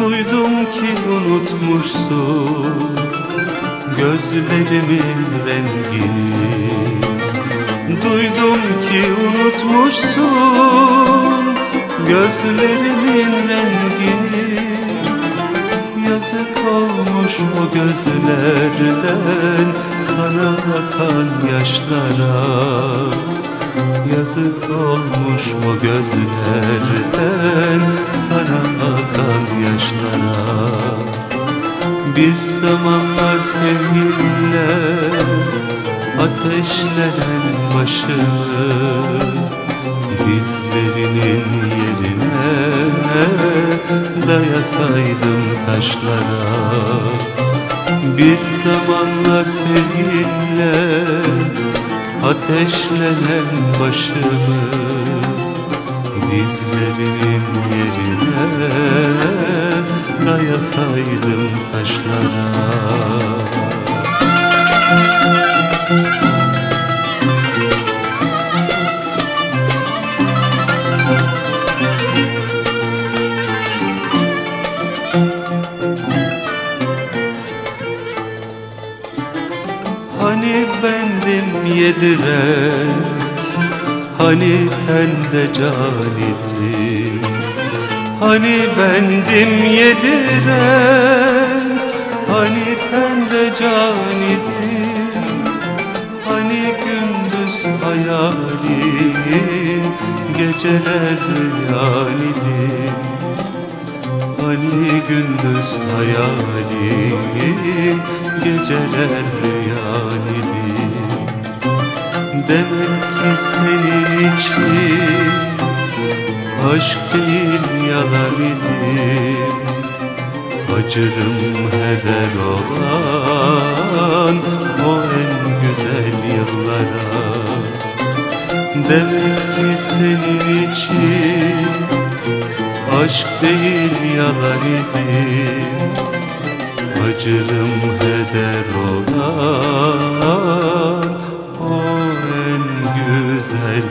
Duydum ki unutmuşsun Gözlerimin rengini. Duydum ki unutmuşsun Gözlerimin rengini. Yazık olmuş o gözlerden Sana akan yaşlara. Yazık olmuş o gözlerden Sana akan yaşlara Bir zamanlar sevgilimle Ateşlenen başını Dizlerinin yerine Dayasaydım taşlara. Bir zamanlar sevgilinle Ateşlenen başımı Dizlerinin yerine Dayasaydım taşlara. Hani bendim yediren Hani tende can idim Hani bendim yediren Hani tende can idim. Hani gündüz hayalin Geceler rüyan idim. Hani gündüz hayalin Geceler rüyan idim. Demek ki senin için Aşk değil yalan idim. Acırım heder olan O en güzel yıllara. Demek ki senin için Aşk değil yalan idim. Acırım heder olan O en güzel